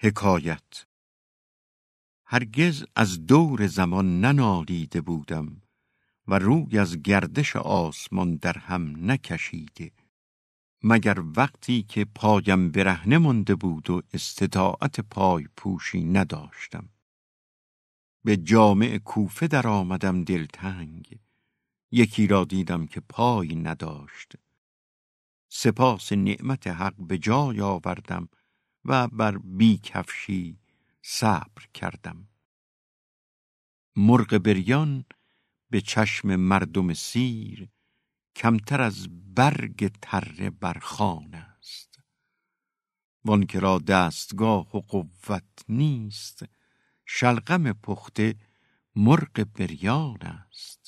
حکایت. هرگز از دور زمان ننالیده بودم و روی از گردش آسمان در هم نکشیده. مگر وقتی که پایم برهنه مانده بود و استطاعت پای پوشی نداشتم. به جامع کوفه در آمدم دلتنگ. یکی را دیدم که پای نداشت. سپاس نعمت حق به جای آوردم و بر بیکفشی صبر کردم. مرغ بریان به چشم مردم سیر کمتر از برگ تره برخان است. وانکه را دستگاه و قوت نیست شلغم پخته مرغ بریان است.